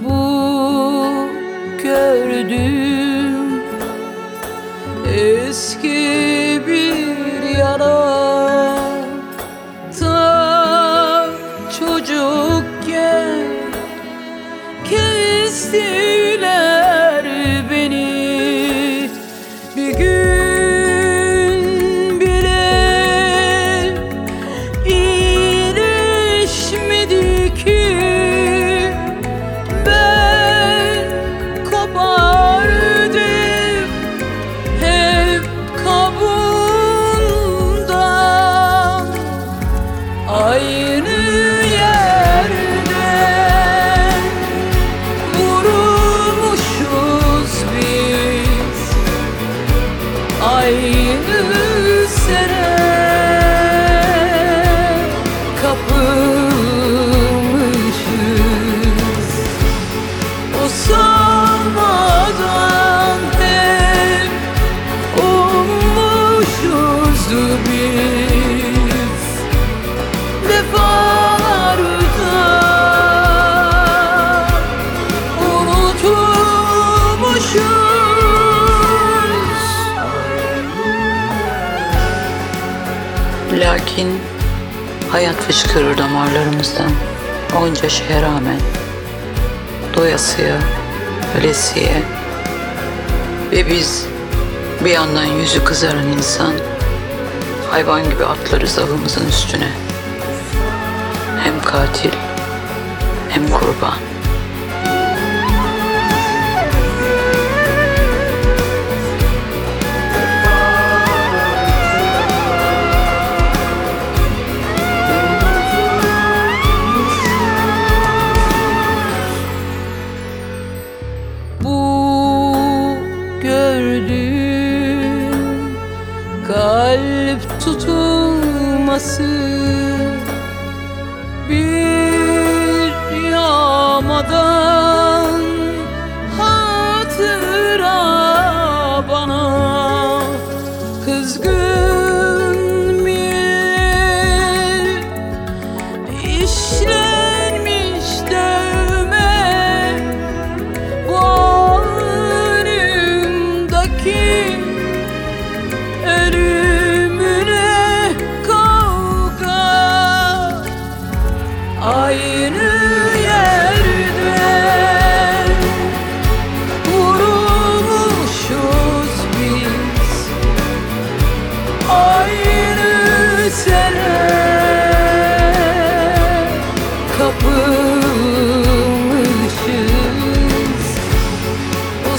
Bu gördüğüm eski bir yara Ta çocukken kestiler kapılmışız O sanmadan hep ummuşuz biz. Defalarda unutulmuşuz. Lakin hayat fışkırır damarlarımızdan onca şeye rağmen. Doyasıya, ölesiye ve biz bir yandan yüzü kızaran insan hayvan gibi atlarız avımızın üstüne. Hem katil hem kurban. Kalp tutulması blue shoes. Well,